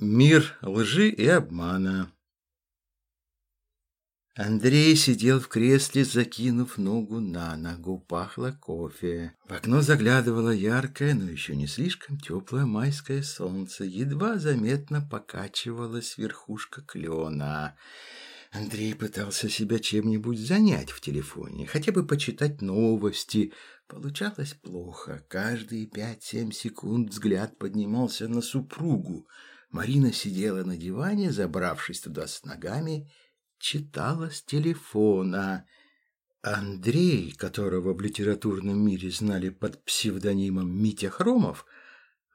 Мир лжи и обмана. Андрей сидел в кресле, закинув ногу на ногу, пахло кофе. В окно заглядывало яркое, но еще не слишком теплое майское солнце. Едва заметно покачивалась верхушка клена. Андрей пытался себя чем-нибудь занять в телефоне, хотя бы почитать новости. Получалось плохо. Каждые пять-семь секунд взгляд поднимался на супругу. Марина сидела на диване, забравшись туда с ногами, читала с телефона. Андрей, которого в литературном мире знали под псевдонимом Митя Хромов,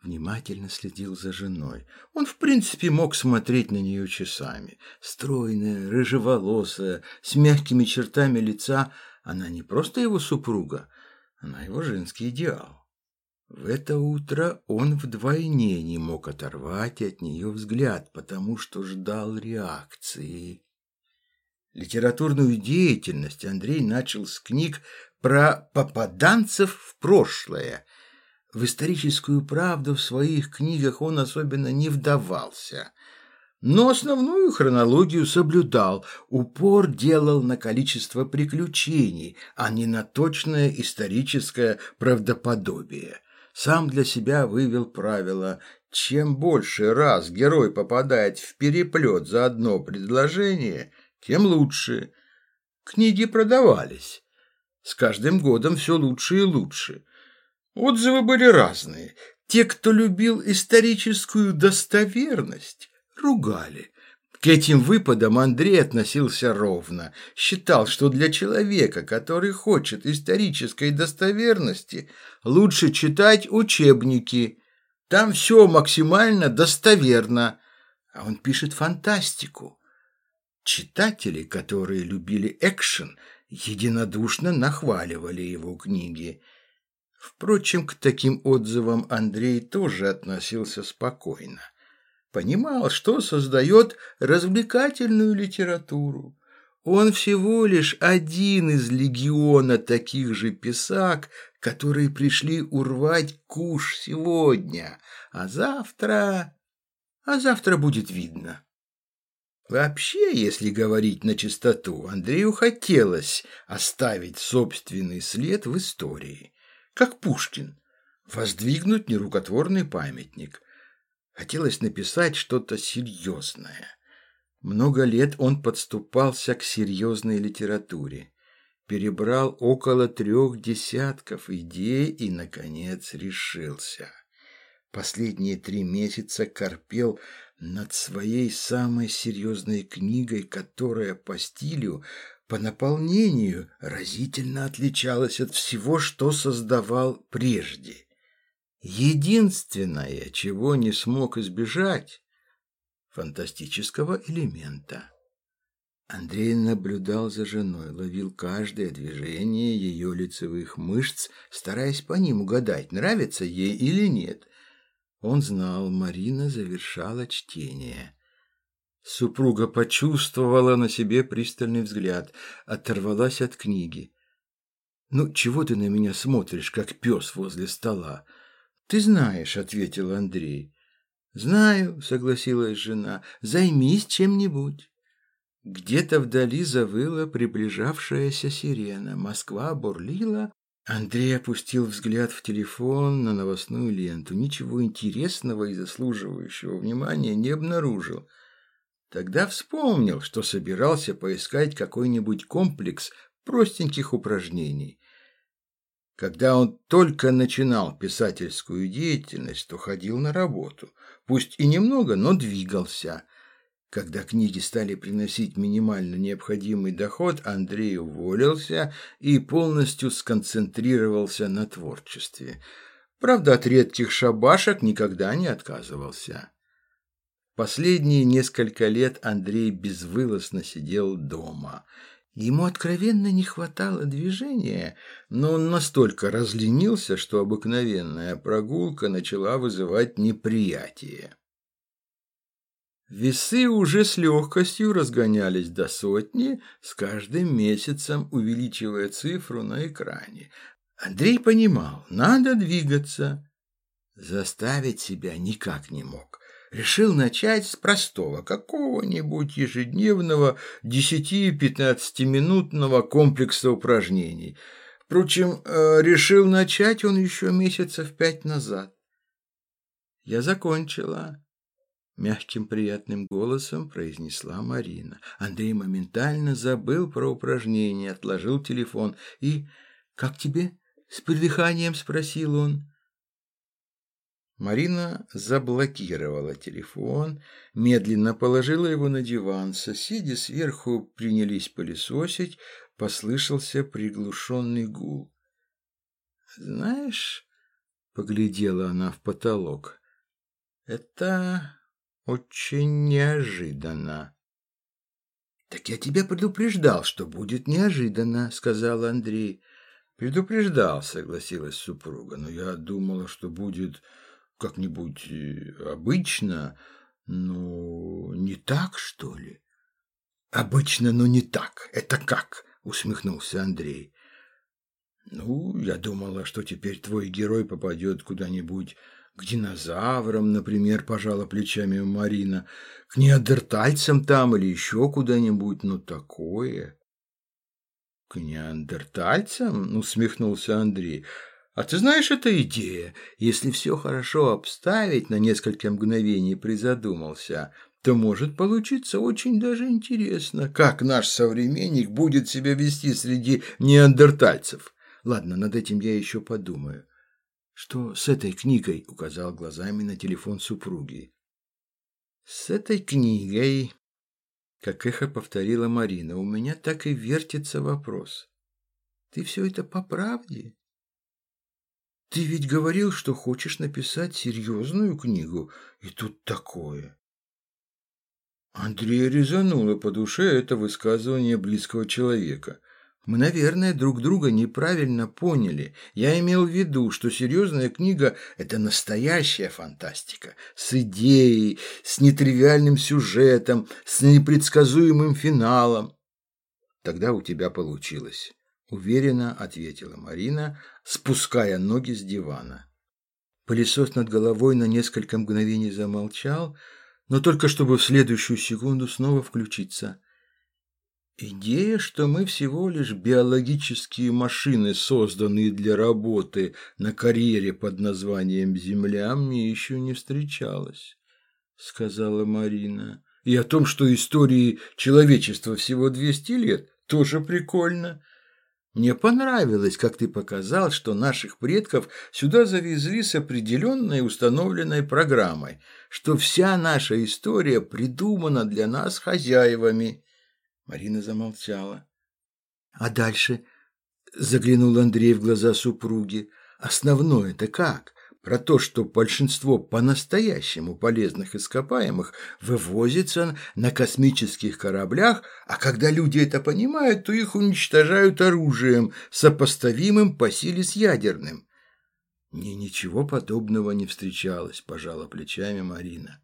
внимательно следил за женой. Он, в принципе, мог смотреть на нее часами. Стройная, рыжеволосая, с мягкими чертами лица, она не просто его супруга, она его женский идеал. В это утро он вдвойне не мог оторвать от нее взгляд, потому что ждал реакции. Литературную деятельность Андрей начал с книг про попаданцев в прошлое. В историческую правду в своих книгах он особенно не вдавался. Но основную хронологию соблюдал, упор делал на количество приключений, а не на точное историческое правдоподобие сам для себя вывел правило чем больше раз герой попадает в переплет за одно предложение, тем лучше. Книги продавались. С каждым годом все лучше и лучше. Отзывы были разные. Те, кто любил историческую достоверность, ругали. К этим выпадам Андрей относился ровно. Считал, что для человека, который хочет исторической достоверности, лучше читать учебники. Там все максимально достоверно. А он пишет фантастику. Читатели, которые любили экшен, единодушно нахваливали его книги. Впрочем, к таким отзывам Андрей тоже относился спокойно понимал, что создает развлекательную литературу. Он всего лишь один из легиона таких же писак, которые пришли урвать куш сегодня, а завтра... А завтра будет видно. Вообще, если говорить на чистоту, Андрею хотелось оставить собственный след в истории, как Пушкин, воздвигнуть нерукотворный памятник, Хотелось написать что-то серьезное. Много лет он подступался к серьезной литературе. Перебрал около трех десятков идей и, наконец, решился. Последние три месяца корпел над своей самой серьезной книгой, которая по стилю, по наполнению разительно отличалась от всего, что создавал прежде. Единственное, чего не смог избежать – фантастического элемента. Андрей наблюдал за женой, ловил каждое движение ее лицевых мышц, стараясь по ним угадать, нравится ей или нет. Он знал, Марина завершала чтение. Супруга почувствовала на себе пристальный взгляд, оторвалась от книги. «Ну, чего ты на меня смотришь, как пес возле стола?» «Ты знаешь», — ответил Андрей. «Знаю», — согласилась жена, — «займись чем-нибудь». Где-то вдали завыла приближавшаяся сирена. Москва бурлила. Андрей опустил взгляд в телефон на новостную ленту. Ничего интересного и заслуживающего внимания не обнаружил. Тогда вспомнил, что собирался поискать какой-нибудь комплекс простеньких упражнений. Когда он только начинал писательскую деятельность, то ходил на работу. Пусть и немного, но двигался. Когда книги стали приносить минимально необходимый доход, Андрей уволился и полностью сконцентрировался на творчестве. Правда, от редких шабашек никогда не отказывался. Последние несколько лет Андрей безвылазно сидел дома – Ему откровенно не хватало движения, но он настолько разленился, что обыкновенная прогулка начала вызывать неприятие. Весы уже с легкостью разгонялись до сотни, с каждым месяцем увеличивая цифру на экране. Андрей понимал, надо двигаться. Заставить себя никак не мог. Решил начать с простого, какого-нибудь ежедневного 10-15-минутного комплекса упражнений. Впрочем, э, решил начать он еще месяцев пять назад. Я закончила. Мягким приятным голосом произнесла Марина. Андрей моментально забыл про упражнение, отложил телефон и... «Как тебе?» — с придыханием спросил он. Марина заблокировала телефон, медленно положила его на диван. Соседи сверху принялись пылесосить, послышался приглушенный гул. «Знаешь...» — поглядела она в потолок. «Это очень неожиданно». «Так я тебя предупреждал, что будет неожиданно», — сказал Андрей. «Предупреждал», — согласилась супруга, «но я думала, что будет как-нибудь э, обычно, но не так, что ли?» «Обычно, но не так. Это как?» — усмехнулся Андрей. «Ну, я думала, что теперь твой герой попадет куда-нибудь к динозаврам, например, пожала плечами Марина, к неандертальцам там или еще куда-нибудь, ну такое». «К неандертальцам?» — ну, усмехнулся Андрей. «А ты знаешь, это идея. Если все хорошо обставить, на несколько мгновений призадумался, то может получиться очень даже интересно, как наш современник будет себя вести среди неандертальцев. Ладно, над этим я еще подумаю». «Что с этой книгой?» — указал глазами на телефон супруги. «С этой книгой как эхо повторила Марина. У меня так и вертится вопрос. Ты все это по правде? Ты ведь говорил, что хочешь написать серьезную книгу, и тут такое. Андрея резануло по душе это высказывание близкого человека. Мы, наверное, друг друга неправильно поняли. Я имел в виду, что серьезная книга – это настоящая фантастика. С идеей, с нетривиальным сюжетом, с непредсказуемым финалом. Тогда у тебя получилось. Уверенно ответила Марина, спуская ноги с дивана. Пылесос над головой на несколько мгновений замолчал, но только чтобы в следующую секунду снова включиться – Идея, что мы всего лишь биологические машины, созданные для работы на карьере под названием «Земля», мне еще не встречалась, — сказала Марина. И о том, что истории человечества всего 200 лет, тоже прикольно. Мне понравилось, как ты показал, что наших предков сюда завезли с определенной установленной программой, что вся наша история придумана для нас хозяевами. Марина замолчала. «А дальше?» – заглянул Андрей в глаза супруги. «Основное-то как? Про то, что большинство по-настоящему полезных ископаемых вывозится на космических кораблях, а когда люди это понимают, то их уничтожают оружием, сопоставимым по силе с ядерным». «Мне ничего подобного не встречалось», – пожала плечами Марина.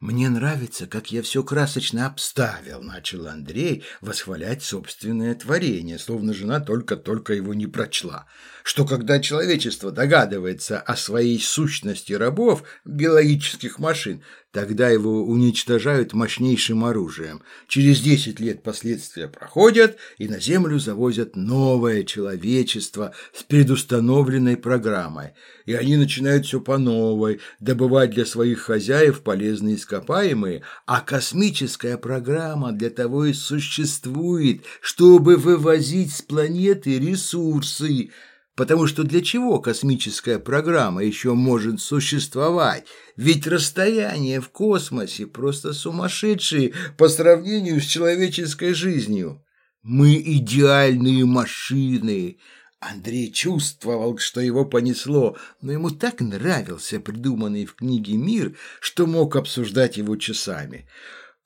«Мне нравится, как я все красочно обставил», — начал Андрей восхвалять собственное творение, словно жена только-только его не прочла. Что когда человечество догадывается о своей сущности рабов, биологических машин, Тогда его уничтожают мощнейшим оружием. Через 10 лет последствия проходят, и на Землю завозят новое человечество с предустановленной программой. И они начинают все по новой, добывать для своих хозяев полезные ископаемые, а космическая программа для того и существует, чтобы вывозить с планеты ресурсы – Потому что для чего космическая программа еще может существовать? Ведь расстояния в космосе просто сумасшедшие по сравнению с человеческой жизнью. Мы идеальные машины. Андрей чувствовал, что его понесло, но ему так нравился придуманный в книге мир, что мог обсуждать его часами.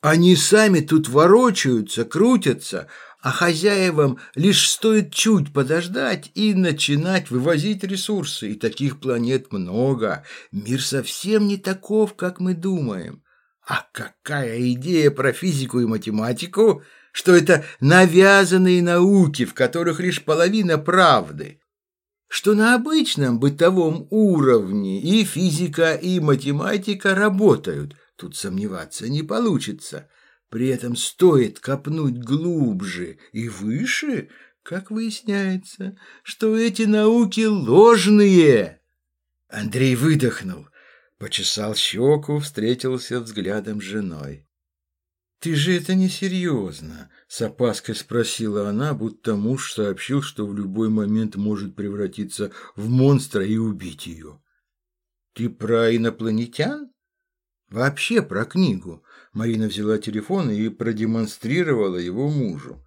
Они сами тут ворочаются, крутятся, а хозяевам лишь стоит чуть подождать и начинать вывозить ресурсы. И таких планет много. Мир совсем не таков, как мы думаем. А какая идея про физику и математику, что это навязанные науки, в которых лишь половина правды. что на обычном бытовом уровне и физика, и математика работают. Тут сомневаться не получится. При этом стоит копнуть глубже и выше, как выясняется, что эти науки ложные. Андрей выдохнул, почесал щеку, встретился взглядом с женой. «Ты же это несерьезно», — с опаской спросила она, будто муж сообщил, что в любой момент может превратиться в монстра и убить ее. «Ты про инопланетян?» «Вообще про книгу». Марина взяла телефон и продемонстрировала его мужу.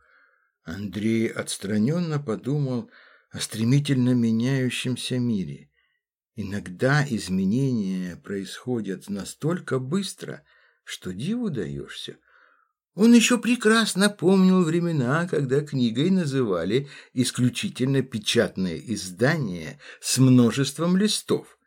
Андрей отстраненно подумал о стремительно меняющемся мире. Иногда изменения происходят настолько быстро, что диву даешься. Он еще прекрасно помнил времена, когда книгой называли исключительно печатное издание с множеством листов.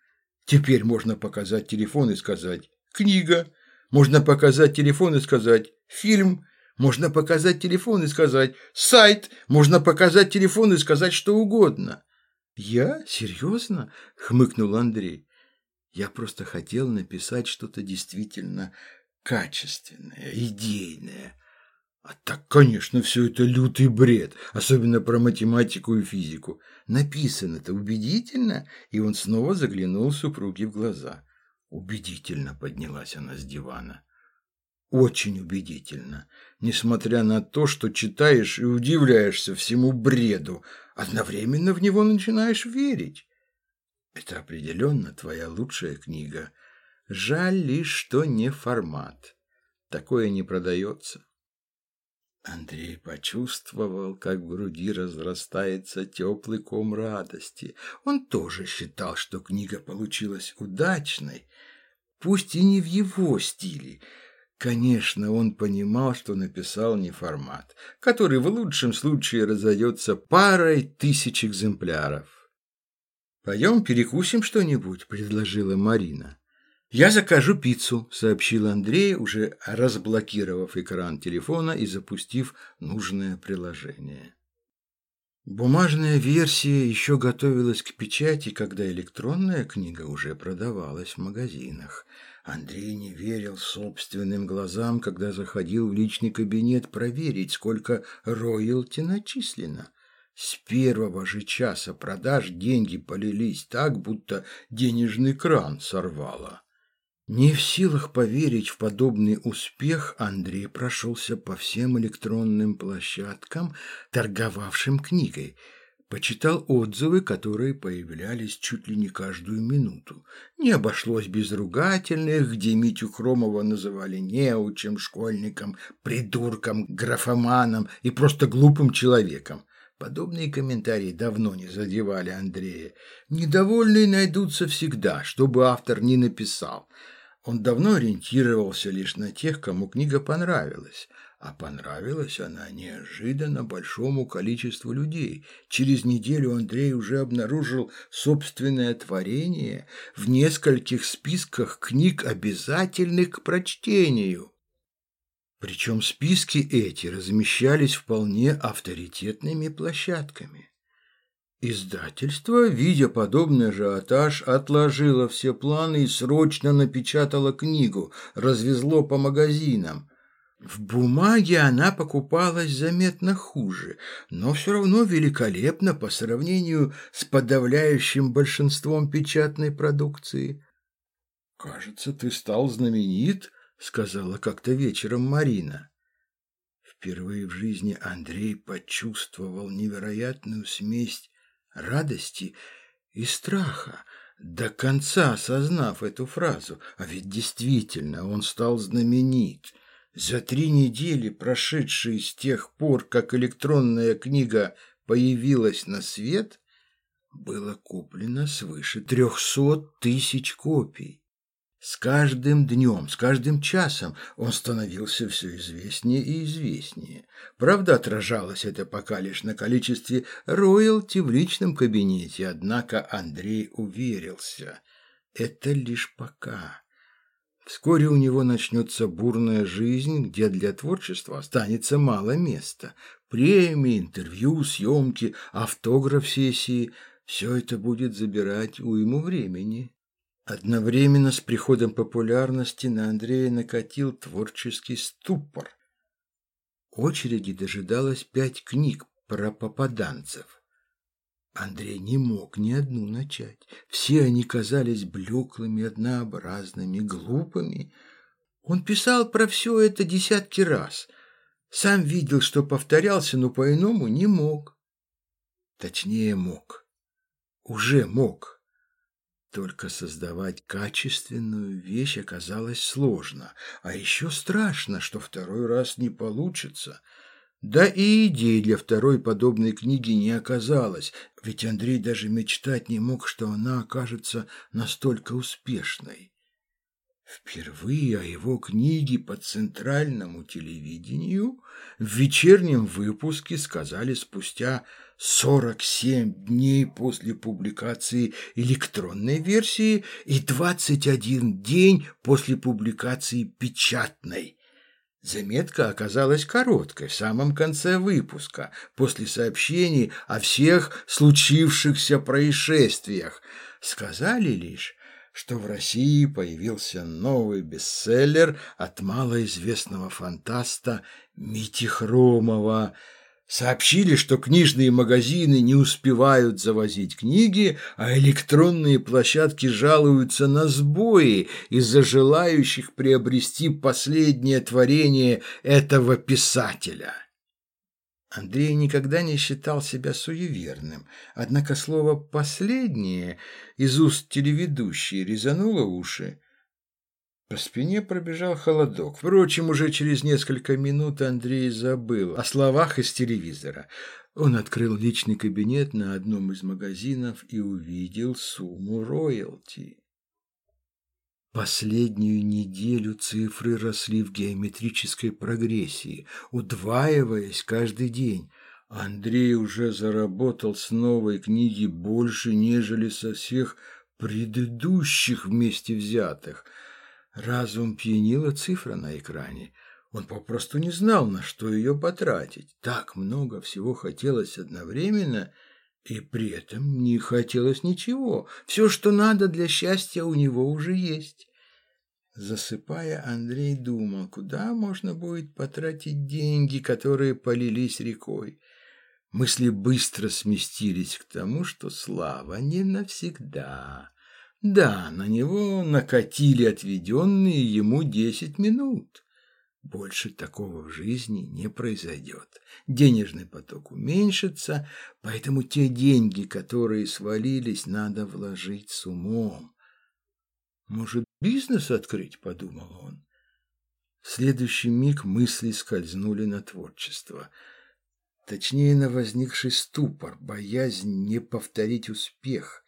Теперь можно показать телефон и сказать «книга», можно показать телефон и сказать «фильм», можно показать телефон и сказать «сайт», можно показать телефон и сказать что угодно. «Я? Серьезно?» — хмыкнул Андрей. «Я просто хотел написать что-то действительно качественное, идейное. А так, конечно, все это лютый бред, особенно про математику и физику. Написано-то убедительно, и он снова заглянул супруге в глаза. Убедительно поднялась она с дивана. Очень убедительно, несмотря на то, что читаешь и удивляешься всему бреду, одновременно в него начинаешь верить. Это определенно твоя лучшая книга. Жаль лишь, что не формат. Такое не продается. Андрей почувствовал, как в груди разрастается теплый ком радости. Он тоже считал, что книга получилась удачной, пусть и не в его стиле. Конечно, он понимал, что написал не формат, который в лучшем случае разойдется парой тысяч экземпляров. «Пойдем перекусим что-нибудь», — предложила Марина. «Я закажу пиццу», — сообщил Андрей, уже разблокировав экран телефона и запустив нужное приложение. Бумажная версия еще готовилась к печати, когда электронная книга уже продавалась в магазинах. Андрей не верил собственным глазам, когда заходил в личный кабинет проверить, сколько роялти начислено. С первого же часа продаж деньги полились так, будто денежный кран сорвало. Не в силах поверить в подобный успех, Андрей прошелся по всем электронным площадкам, торговавшим книгой. Почитал отзывы, которые появлялись чуть ли не каждую минуту. Не обошлось без ругательных, где Митю Хромова называли неучем, школьником, придурком, графоманом и просто глупым человеком. Подобные комментарии давно не задевали Андрея. Недовольные найдутся всегда, чтобы автор не написал – он давно ориентировался лишь на тех, кому книга понравилась, а понравилась она неожиданно большому количеству людей. Через неделю Андрей уже обнаружил собственное творение в нескольких списках книг, обязательных к прочтению. Причем списки эти размещались вполне авторитетными площадками. Издательство, видя подобный ажиотаж, отложило все планы и срочно напечатало книгу, развезло по магазинам. В бумаге она покупалась заметно хуже, но все равно великолепно по сравнению с подавляющим большинством печатной продукции. «Кажется, ты стал знаменит», — сказала как-то вечером Марина. Впервые в жизни Андрей почувствовал невероятную смесь радости и страха, до конца осознав эту фразу. А ведь действительно он стал знаменит. За три недели, прошедшие с тех пор, как электронная книга появилась на свет, было куплено свыше трехсот тысяч копий. С каждым днем, с каждым часом он становился все известнее и известнее. Правда, отражалось это пока лишь на количестве роялти в личном кабинете, однако Андрей уверился. Это лишь пока. Вскоре у него начнется бурная жизнь, где для творчества останется мало места. Премии, интервью, съемки, автограф-сессии – Все это будет забирать уйму времени. Одновременно с приходом популярности на Андрея накатил творческий ступор. Очереди дожидалось пять книг про попаданцев. Андрей не мог ни одну начать. Все они казались блеклыми, однообразными, глупыми. Он писал про все это десятки раз. Сам видел, что повторялся, но по-иному не мог. Точнее, мог. Уже мог. Только создавать качественную вещь оказалось сложно, а еще страшно, что второй раз не получится. Да и идей для второй подобной книги не оказалось, ведь Андрей даже мечтать не мог, что она окажется настолько успешной. Впервые о его книге по центральному телевидению в вечернем выпуске сказали спустя 47 дней после публикации электронной версии и 21 день после публикации печатной. Заметка оказалась короткой, в самом конце выпуска, после сообщений о всех случившихся происшествиях. Сказали лишь, что в России появился новый бестселлер от малоизвестного фантаста Мити Хромова. Сообщили, что книжные магазины не успевают завозить книги, а электронные площадки жалуются на сбои из-за желающих приобрести последнее творение этого писателя. Андрей никогда не считал себя суеверным, однако слово «последнее» из уст телеведущей резануло уши. По спине пробежал холодок. Впрочем, уже через несколько минут Андрей забыл о словах из телевизора. Он открыл личный кабинет на одном из магазинов и увидел сумму роялти. Последнюю неделю цифры росли в геометрической прогрессии, удваиваясь каждый день. Андрей уже заработал с новой книги больше, нежели со всех предыдущих вместе взятых. Разум пьянила цифра на экране. Он попросту не знал, на что ее потратить. Так много всего хотелось одновременно – и при этом не хотелось ничего. Все, что надо для счастья, у него уже есть. Засыпая, Андрей думал, куда можно будет потратить деньги, которые полились рекой. Мысли быстро сместились к тому, что слава не навсегда. Да, на него накатили отведенные ему десять минут. Больше такого в жизни не произойдет. Денежный поток уменьшится, поэтому те деньги, которые свалились, надо вложить с умом. Может, бизнес открыть, подумал он. В следующий миг мысли скользнули на творчество. Точнее, на возникший ступор, боязнь не повторить успех –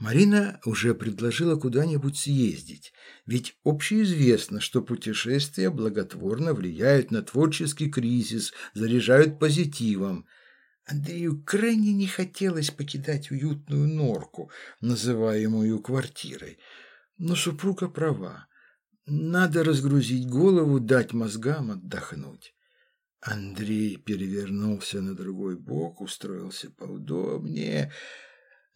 Марина уже предложила куда-нибудь съездить, ведь общеизвестно, что путешествия благотворно влияют на творческий кризис, заряжают позитивом. Андрею крайне не хотелось покидать уютную норку, называемую квартирой. Но супруга права. Надо разгрузить голову, дать мозгам отдохнуть. Андрей перевернулся на другой бок, устроился поудобнее –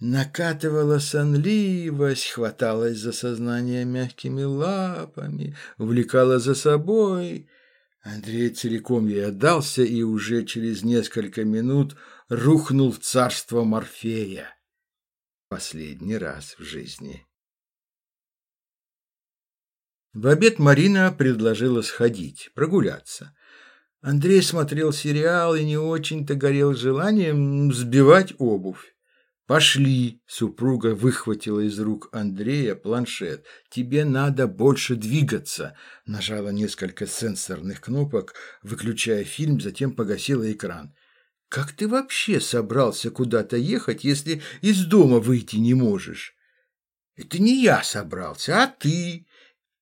Накатывала сонливость, хваталась за сознание мягкими лапами, увлекала за собой. Андрей целиком ей отдался и уже через несколько минут рухнул в царство Морфея. Последний раз в жизни. В обед Марина предложила сходить, прогуляться. Андрей смотрел сериал и не очень-то горел желанием сбивать обувь. «Пошли!» – супруга выхватила из рук Андрея планшет. «Тебе надо больше двигаться!» – нажала несколько сенсорных кнопок, выключая фильм, затем погасила экран. «Как ты вообще собрался куда-то ехать, если из дома выйти не можешь?» «Это не я собрался, а ты!»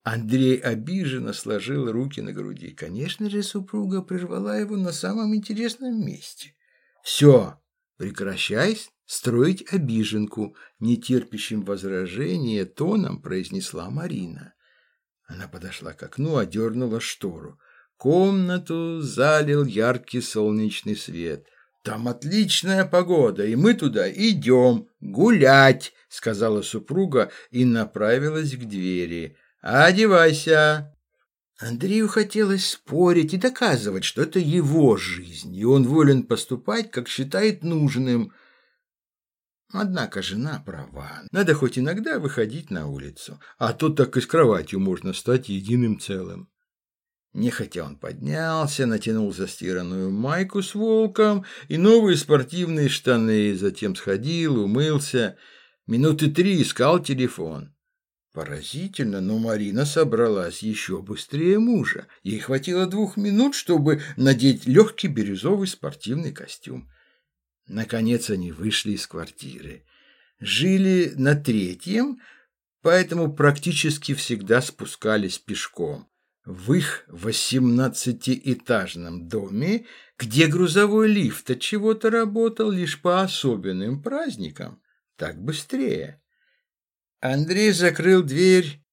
Андрей обиженно сложил руки на груди. Конечно же, супруга прервала его на самом интересном месте. «Все, прекращай строить обиженку, нетерпящим возражения тоном произнесла Марина. Она подошла к окну, одернула штору. Комнату залил яркий солнечный свет. Там отличная погода, и мы туда идем гулять, сказала супруга и направилась к двери. Одевайся. Андрею хотелось спорить и доказывать, что это его жизнь, и он волен поступать, как считает нужным. Однако жена права. Надо хоть иногда выходить на улицу, а то так и с кроватью можно стать единым целым. Нехотя он поднялся, натянул застиранную майку с волком и новые спортивные штаны, затем сходил, умылся. Минуты три искал телефон. Поразительно, но Марина собралась еще быстрее мужа. Ей хватило двух минут, чтобы надеть легкий бирюзовый спортивный костюм. Наконец они вышли из квартиры. Жили на третьем, поэтому практически всегда спускались пешком. В их восемнадцатиэтажном доме, где грузовой лифт от чего-то работал лишь по особенным праздникам, так быстрее. Андрей закрыл дверь.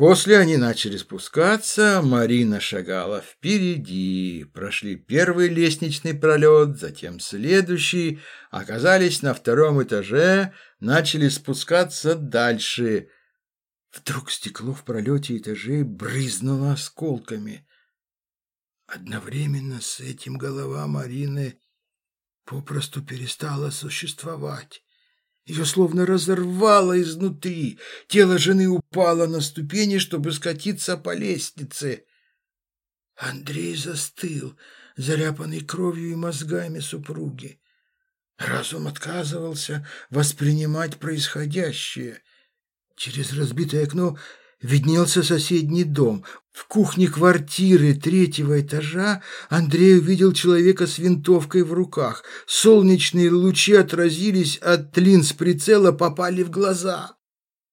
После они начали спускаться, Марина шагала впереди, прошли первый лестничный пролет, затем следующий, оказались на втором этаже, начали спускаться дальше. Вдруг стекло в пролете этажей брызнуло осколками. Одновременно с этим голова Марины попросту перестала существовать. Ее словно разорвало изнутри. Тело жены упало на ступени, чтобы скатиться по лестнице. Андрей застыл, заляпанный кровью и мозгами супруги. Разум отказывался воспринимать происходящее. Через разбитое окно виднелся соседний дом. В кухне квартиры третьего этажа Андрей увидел человека с винтовкой в руках. Солнечные лучи отразились от линз прицела, попали в глаза.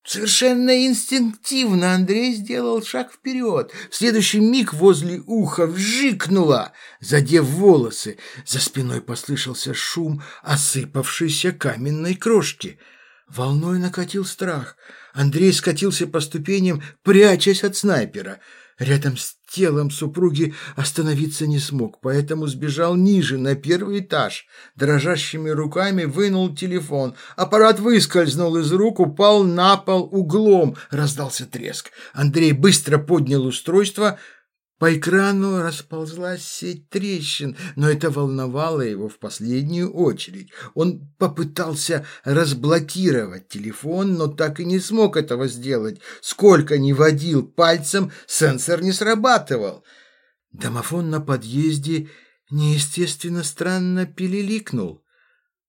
Совершенно инстинктивно Андрей сделал шаг вперед. В следующий миг возле уха вжикнуло, задев волосы. За спиной послышался шум осыпавшейся каменной крошки. Волной накатил страх — Андрей скатился по ступеням, прячась от снайпера. Рядом с телом супруги остановиться не смог, поэтому сбежал ниже, на первый этаж. Дрожащими руками вынул телефон. Аппарат выскользнул из рук, упал на пол углом. Раздался треск. Андрей быстро поднял устройство — по экрану расползлась сеть трещин, но это волновало его в последнюю очередь. Он попытался разблокировать телефон, но так и не смог этого сделать. Сколько ни водил пальцем, сенсор не срабатывал. Домофон на подъезде неестественно странно пилиликнул.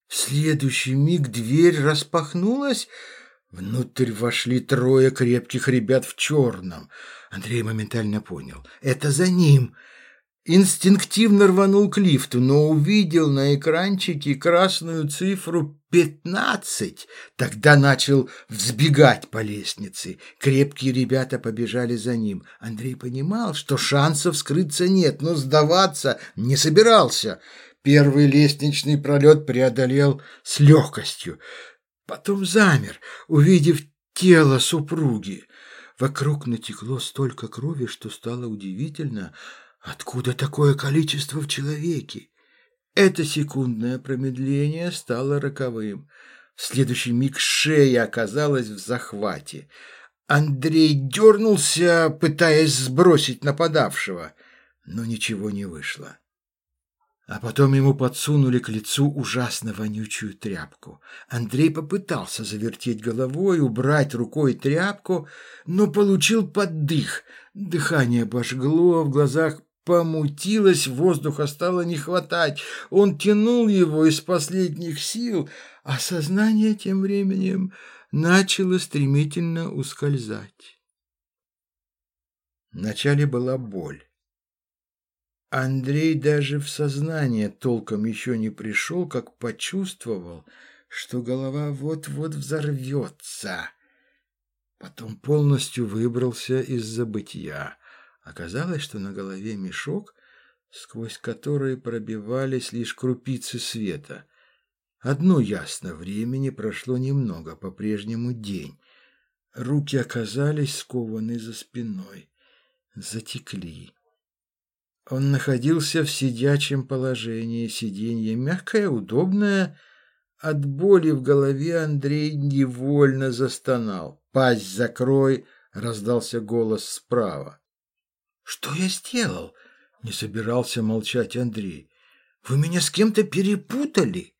В следующий миг дверь распахнулась, внутрь вошли трое крепких ребят в черном — Андрей моментально понял. Это за ним. Инстинктивно рванул к лифту, но увидел на экранчике красную цифру пятнадцать. Тогда начал взбегать по лестнице. Крепкие ребята побежали за ним. Андрей понимал, что шансов скрыться нет, но сдаваться не собирался. Первый лестничный пролет преодолел с легкостью. Потом замер, увидев тело супруги. Вокруг натекло столько крови, что стало удивительно, откуда такое количество в человеке. Это секундное промедление стало роковым. В следующий миг шея оказалась в захвате. Андрей дернулся, пытаясь сбросить нападавшего, но ничего не вышло. А потом ему подсунули к лицу ужасно вонючую тряпку. Андрей попытался завертеть головой, убрать рукой тряпку, но получил поддых. Дыхание обожгло, в глазах помутилось, воздуха стало не хватать. Он тянул его из последних сил, а сознание тем временем начало стремительно ускользать. Вначале была боль. Андрей даже в сознание толком еще не пришел, как почувствовал, что голова вот-вот взорвется. Потом полностью выбрался из забытия. Оказалось, что на голове мешок, сквозь который пробивались лишь крупицы света. Одно ясно, времени прошло немного, по-прежнему день. Руки оказались скованы за спиной, затекли. Он находился в сидячем положении, сиденье мягкое, удобное. От боли в голове Андрей невольно застонал. «Пасть закрой!» — раздался голос справа. «Что я сделал?» — не собирался молчать Андрей. «Вы меня с кем-то перепутали?»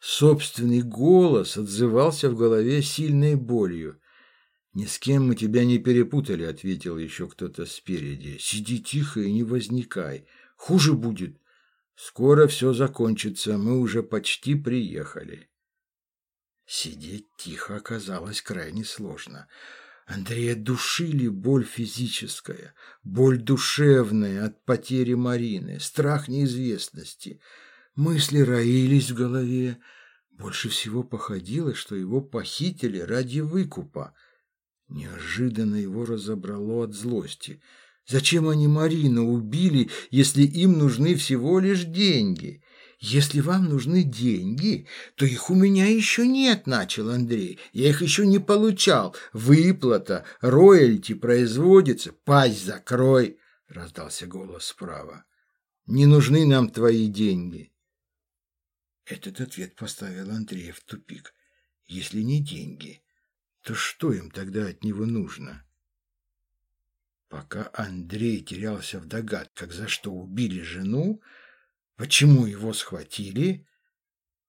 Собственный голос отзывался в голове сильной болью. «Ни с кем мы тебя не перепутали», — ответил еще кто-то спереди. «Сиди тихо и не возникай. Хуже будет. Скоро все закончится, мы уже почти приехали». Сидеть тихо оказалось крайне сложно. Андрея душили боль физическая, боль душевная от потери Марины, страх неизвестности. Мысли роились в голове. Больше всего походило, что его похитили ради выкупа. Неожиданно его разобрало от злости. Зачем они Марину убили, если им нужны всего лишь деньги? Если вам нужны деньги, то их у меня еще нет, начал Андрей. Я их еще не получал. Выплата, роялти производится. Пасть закрой, раздался голос справа. Не нужны нам твои деньги. Этот ответ поставил Андрея в тупик. Если не деньги, то что им тогда от него нужно? Пока Андрей терялся в догадках, за что убили жену, почему его схватили,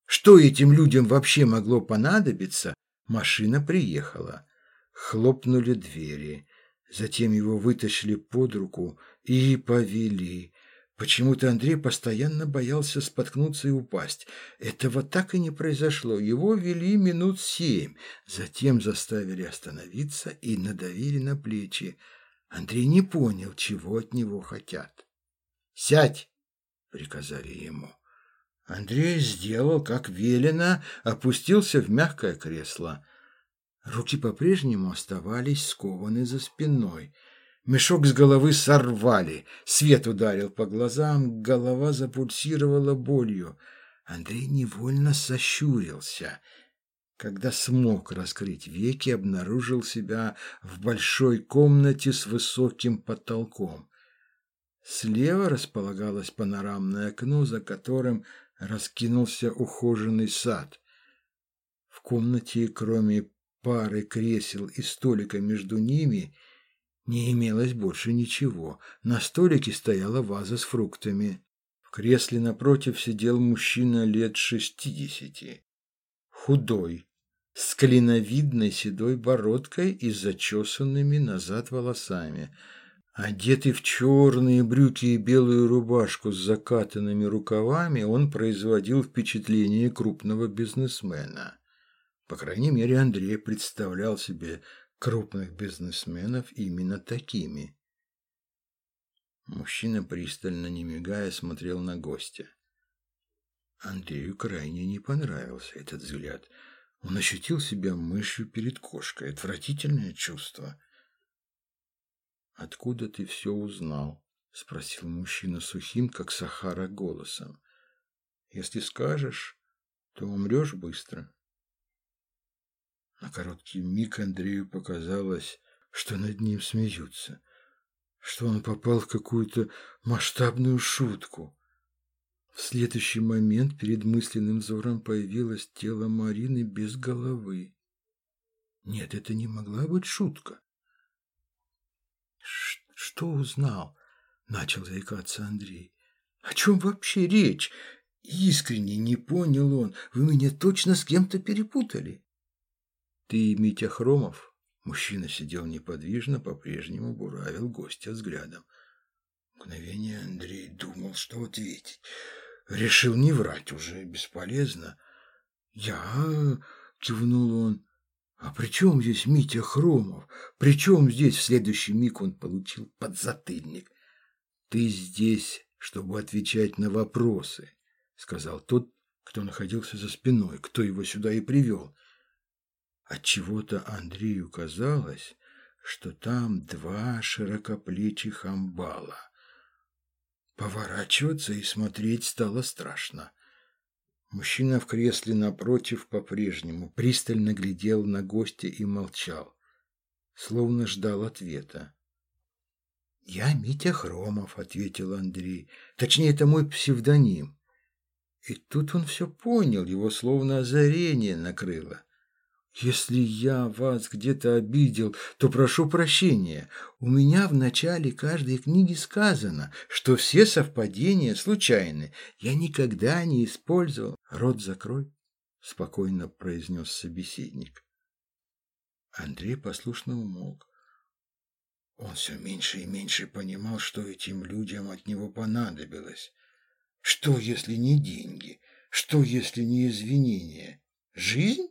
что этим людям вообще могло понадобиться, машина приехала. Хлопнули двери, затем его вытащили под руку и повели. Почему-то Андрей постоянно боялся споткнуться и упасть. Этого так и не произошло. Его вели минут семь, затем заставили остановиться и надавили на плечи. Андрей не понял, чего от него хотят. «Сядь!» — приказали ему. Андрей сделал, как велено, опустился в мягкое кресло. Руки по-прежнему оставались скованы за спиной — Мешок с головы сорвали. Свет ударил по глазам, голова запульсировала болью. Андрей невольно сощурился. Когда смог раскрыть веки, обнаружил себя в большой комнате с высоким потолком. Слева располагалось панорамное окно, за которым раскинулся ухоженный сад. В комнате, кроме пары кресел и столика между ними, не имелось больше ничего. На столике стояла ваза с фруктами. В кресле напротив сидел мужчина лет шестидесяти. Худой, с клиновидной седой бородкой и зачесанными назад волосами. Одетый в черные брюки и белую рубашку с закатанными рукавами, он производил впечатление крупного бизнесмена. По крайней мере, Андрей представлял себе крупных бизнесменов именно такими. Мужчина пристально, не мигая, смотрел на гостя. Андрею крайне не понравился этот взгляд. Он ощутил себя мышью перед кошкой. Отвратительное чувство. «Откуда ты все узнал?» — спросил мужчина сухим, как Сахара, голосом. «Если скажешь, то умрешь быстро». На короткий миг Андрею показалось, что над ним смеются, что он попал в какую-то масштабную шутку. В следующий момент перед мысленным взором появилось тело Марины без головы. Нет, это не могла быть шутка. «Что узнал?» — начал заикаться Андрей. «О чем вообще речь? Искренне не понял он. Вы меня точно с кем-то перепутали». «Ты Митя Хромов?» Мужчина сидел неподвижно, по-прежнему буравил гостя взглядом. Мгновение Андрей думал, что ответить. Решил не врать уже, бесполезно. «Я...» — кивнул он. «А при чем здесь Митя Хромов? При чем здесь?» В следующий миг он получил подзатыльник. «Ты здесь, чтобы отвечать на вопросы», — сказал тот, кто находился за спиной, кто его сюда и привел. Отчего-то Андрею казалось, что там два широкоплечих амбала. Поворачиваться и смотреть стало страшно. Мужчина в кресле напротив по-прежнему пристально глядел на гостя и молчал, словно ждал ответа. «Я Митя Хромов», — ответил Андрей. «Точнее, это мой псевдоним». И тут он все понял, его словно озарение накрыло. «Если я вас где-то обидел, то прошу прощения. У меня в начале каждой книги сказано, что все совпадения случайны. Я никогда не использовал...» «Рот закрой», — спокойно произнес собеседник. Андрей послушно умолк. Он все меньше и меньше понимал, что этим людям от него понадобилось. Что, если не деньги? Что, если не извинения? Жизнь?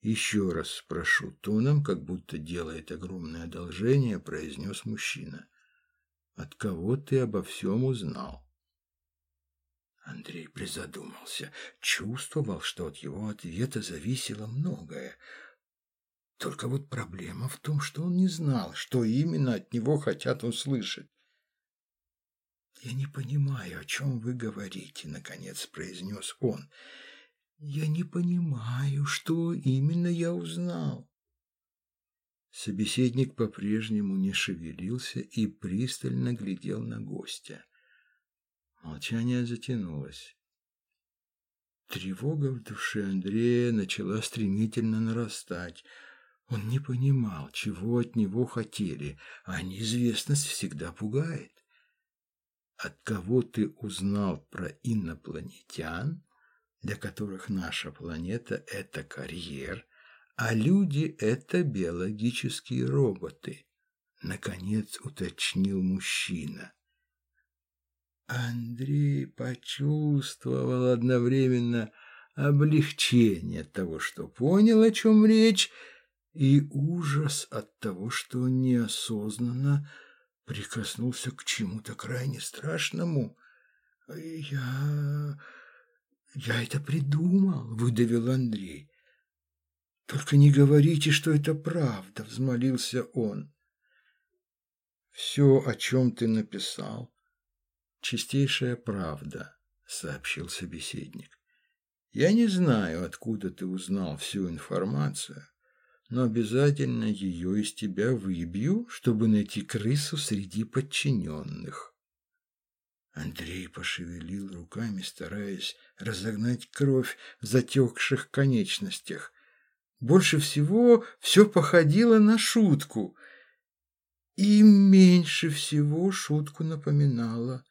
Еще раз спрошу тоном, как будто делает огромное одолжение, произнес мужчина. От кого ты обо всем узнал? Андрей призадумался, чувствовал, что от его ответа зависело многое. Только вот проблема в том, что он не знал, что именно от него хотят услышать. «Я не понимаю, о чем вы говорите», — наконец произнес он. «Я не понимаю, что именно я узнал». Собеседник по-прежнему не шевелился и пристально глядел на гостя. Молчание затянулось. Тревога в душе Андрея начала стремительно нарастать. Он не понимал, чего от него хотели, а неизвестность всегда пугает. От кого ты узнал про инопланетян, для которых наша планета – это карьер, а люди – это биологические роботы? Наконец уточнил мужчина. Андрей почувствовал одновременно облегчение от того, что понял, о чем речь, и ужас от того, что неосознанно прикоснулся к чему-то крайне страшному. «Я... я это придумал», — выдавил Андрей. «Только не говорите, что это правда», — взмолился он. «Все, о чем ты написал, чистейшая правда», — сообщил собеседник. «Я не знаю, откуда ты узнал всю информацию, но обязательно ее из тебя выбью, чтобы найти крысу среди подчиненных. Андрей пошевелил руками, стараясь разогнать кровь в затекших конечностях. Больше всего все походило на шутку. И меньше всего шутку напоминало.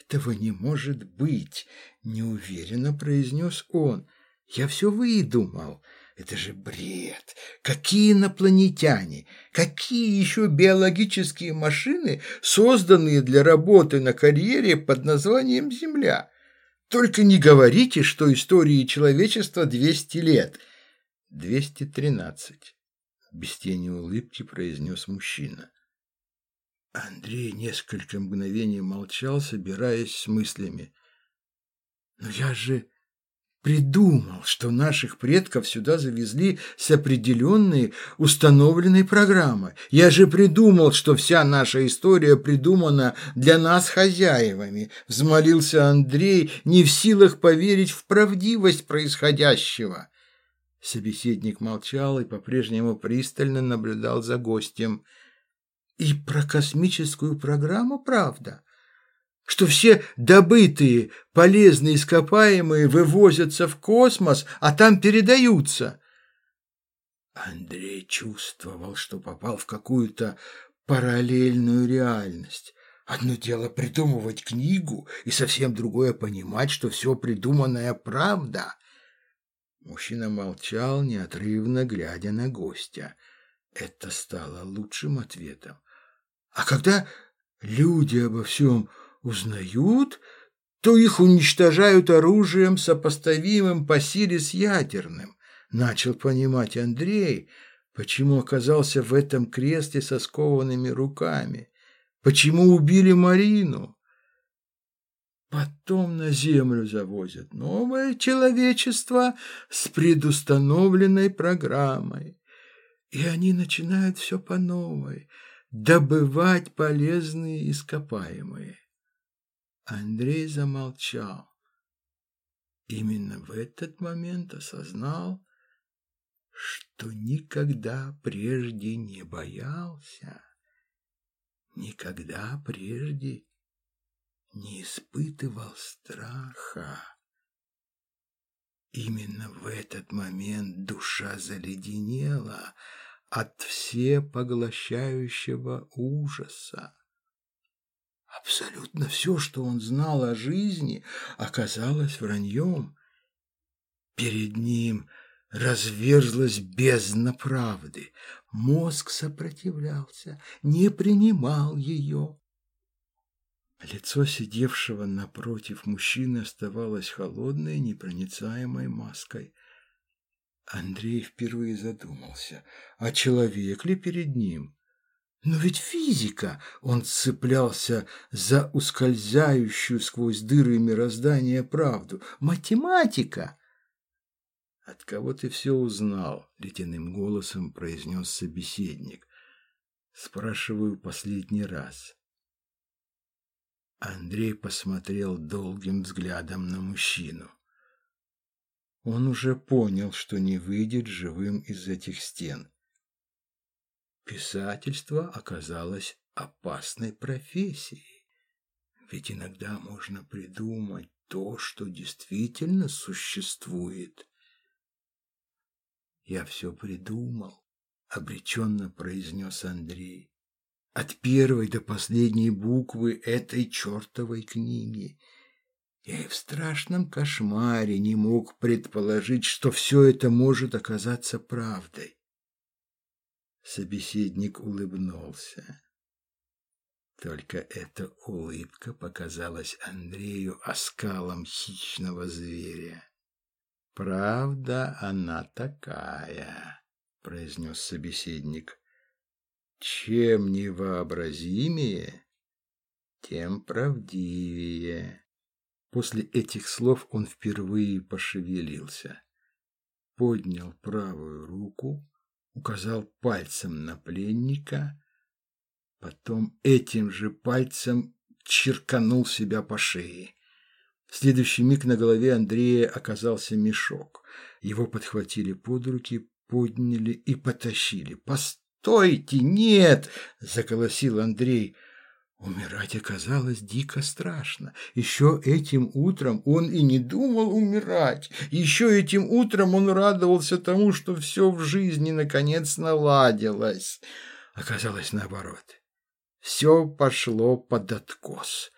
«Этого не может быть!» — неуверенно произнес он. «Я все выдумал. Это же бред! Какие инопланетяне! Какие еще биологические машины, созданные для работы на карьере под названием Земля? Только не говорите, что истории человечества 200 лет. 213. Без тени улыбки произнес мужчина. Андрей несколько мгновений молчал, собираясь с мыслями. «Но я же придумал, что наших предков сюда завезли с определенной установленной программой. Я же придумал, что вся наша история придумана для нас хозяевами. Взмолился Андрей, не в силах поверить в правдивость происходящего. Собеседник молчал и по-прежнему пристально наблюдал за гостем. И про космическую программу правда? Что все добытые полезные ископаемые вывозятся в космос, а там передаются. Андрей чувствовал, что попал в какую-то параллельную реальность. Одно дело придумывать книгу, и совсем другое понимать, что все придуманное правда. Мужчина молчал, неотрывно глядя на гостя. Это стало лучшим ответом. А когда люди обо всем узнают, то их уничтожают оружием, сопоставимым по силе с ядерным. Начал понимать Андрей, почему оказался в этом кресле со скованными руками, почему убили Марину. Потом на землю завозят новое человечество с предустановленной программой. И они начинают все по новой, добывать полезные ископаемые. Андрей замолчал. Именно в этот момент осознал, что никогда прежде не боялся. никогда прежде не испытывал страха. Именно в этот момент душа заледенела от всепоглощающего ужаса. Абсолютно все, что он знал о жизни, оказалось враньем. Перед ним разверзлась бездна правды. Мозг сопротивлялся, не принимал ее. Лицо сидевшего напротив мужчины оставалось холодной, непроницаемой маской. Андрей впервые задумался, а человек ли перед ним? Но ведь физика! Он цеплялся за ускользающую сквозь дыры мироздания правду. Математика! «От кого ты все узнал?» — ледяным голосом произнес собеседник. «Спрашиваю последний раз». Андрей посмотрел долгим взглядом на мужчину. Он уже понял, что не выйдет живым из этих стен. Писательство оказалось опасной профессией. Ведь иногда можно придумать то, что действительно существует. «Я все придумал», — обреченно произнес Андрей от первой до последней буквы этой чертовой книги. Я и в страшном кошмаре не мог предположить, что все это может оказаться правдой. Собеседник улыбнулся. Только эта улыбка показалась Андрею оскалом хищного зверя. «Правда она такая», — произнес собеседник. Чем невообразимее, тем правдивее. После этих слов он впервые пошевелился. Поднял правую руку, указал пальцем на пленника, потом этим же пальцем черканул себя по шее. В следующий миг на голове Андрея оказался мешок. Его подхватили под руки, подняли и потащили. «Постой!» «Стойте! Нет!» – заколосил Андрей. Умирать оказалось дико страшно. Еще этим утром он и не думал умирать. Еще этим утром он радовался тому, что все в жизни наконец наладилось. Оказалось наоборот. Все пошло под откос.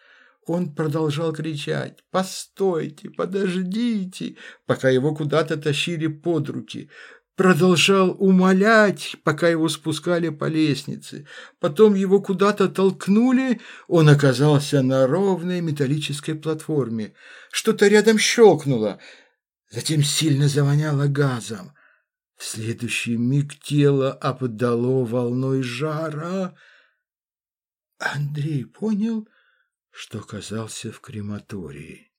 Он продолжал кричать «Постойте, подождите!», пока его куда-то тащили под руки продолжал умолять, пока его спускали по лестнице. Потом его куда-то толкнули, он оказался на ровной металлической платформе. Что-то рядом щелкнуло, затем сильно завоняло газом. В следующий миг тело обдало волной жара. Андрей понял, что оказался в крематории.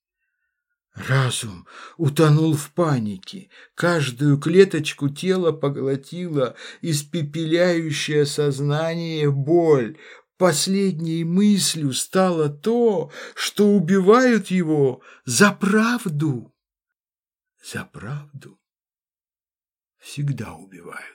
Разум утонул в панике. Каждую клеточку тела поглотила испепеляющее сознание боль. Последней мыслью стало то, что убивают его за правду. За правду всегда убивают.